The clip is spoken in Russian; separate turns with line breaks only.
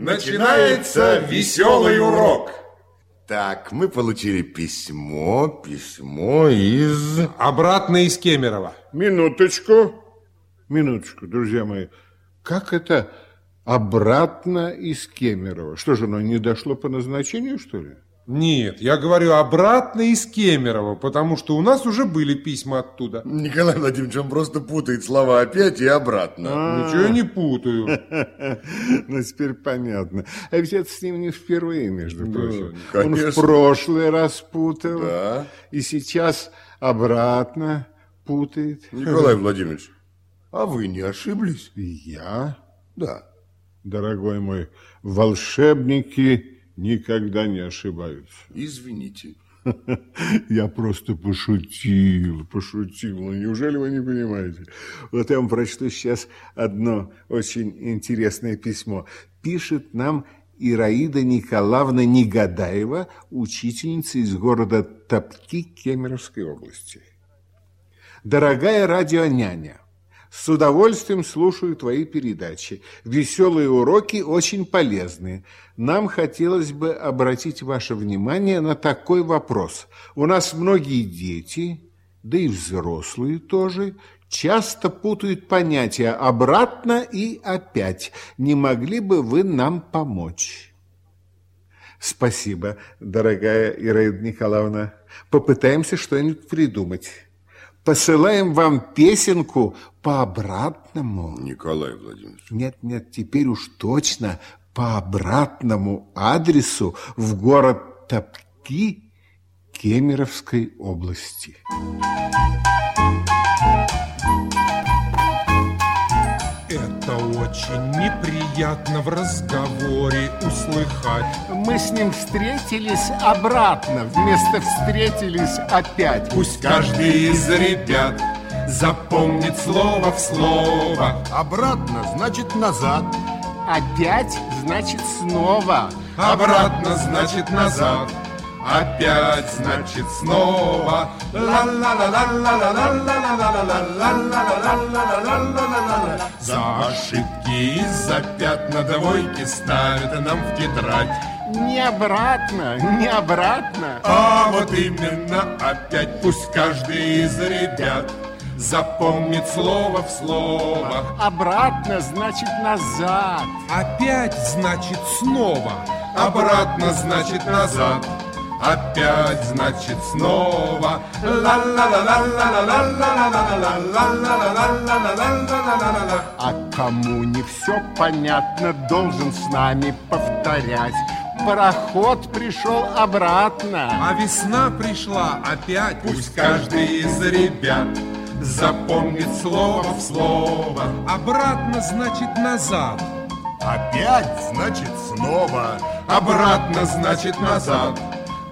Начинается веселый урок.
Так, мы получили письмо, письмо из...
Обратно из Кемерово.
Минуточку, минуточку, друзья мои. Как это обратно из Кемерово? Что же, оно не дошло по назначению, что ли?
Нет, я говорю обратно из Кемерово, потому что у нас уже были письма оттуда.
Николай Владимирович, он просто путает слова опять и обратно.
А. Ничего я не путаю.
Ну, теперь понятно. А ведь это с ним не впервые, между прочим.
Ну,
Он в прошлый раз путал,
Да.
и сейчас обратно путает.
Николай Владимирович, а вы не ошиблись?
Я,
Да.
дорогой мой, волшебники никогда не ошибаются.
Извините.
Я просто пошутил, пошутил. Ну, неужели вы не понимаете? Вот я вам прочту сейчас одно очень интересное письмо. Пишет нам Ираида Николаевна Негадаева, учительница из города Топки Кемеровской области. Дорогая радионяня, с удовольствием слушаю твои передачи. Веселые уроки очень полезны. Нам хотелось бы обратить ваше внимание на такой вопрос. У нас многие дети, да и взрослые тоже, часто путают понятия «обратно» и «опять». Не могли бы вы нам помочь? Спасибо, дорогая Ираида Николаевна. Попытаемся что-нибудь придумать. Посылаем вам песенку по обратному.
Николай Владимирович.
Нет, нет, теперь уж точно по обратному адресу в город Топки Кемеровской области.
Это очень неприятно в разговоре услыхать.
Мы с ним встретились обратно, вместо встретились опять.
Пусть каждый из ребят запомнит слово в слово.
Обратно значит назад.
Опять значит снова.
Обратно значит назад. Опять значит снова. Ла-ла-ла-ла-ла-ла-ла-ла-ла-ла-ла-ла-ла-ла-ла-ла-ла-ла. За ошибки из-за пятна двойки ставят нам в тетрадь.
Не обратно, не обратно.
А вот именно опять пусть каждый из ребят запомнит слово в слово.
Обратно значит назад.
Опять значит снова. Обратно значит назад. Опять, значит, снова.
А кому не все понятно, должен с нами повторять. Пароход пришел обратно.
А весна пришла опять. Пусть каждый из ребят запомнит слово в слово. Обратно значит назад.
Опять значит снова.
Обратно значит назад.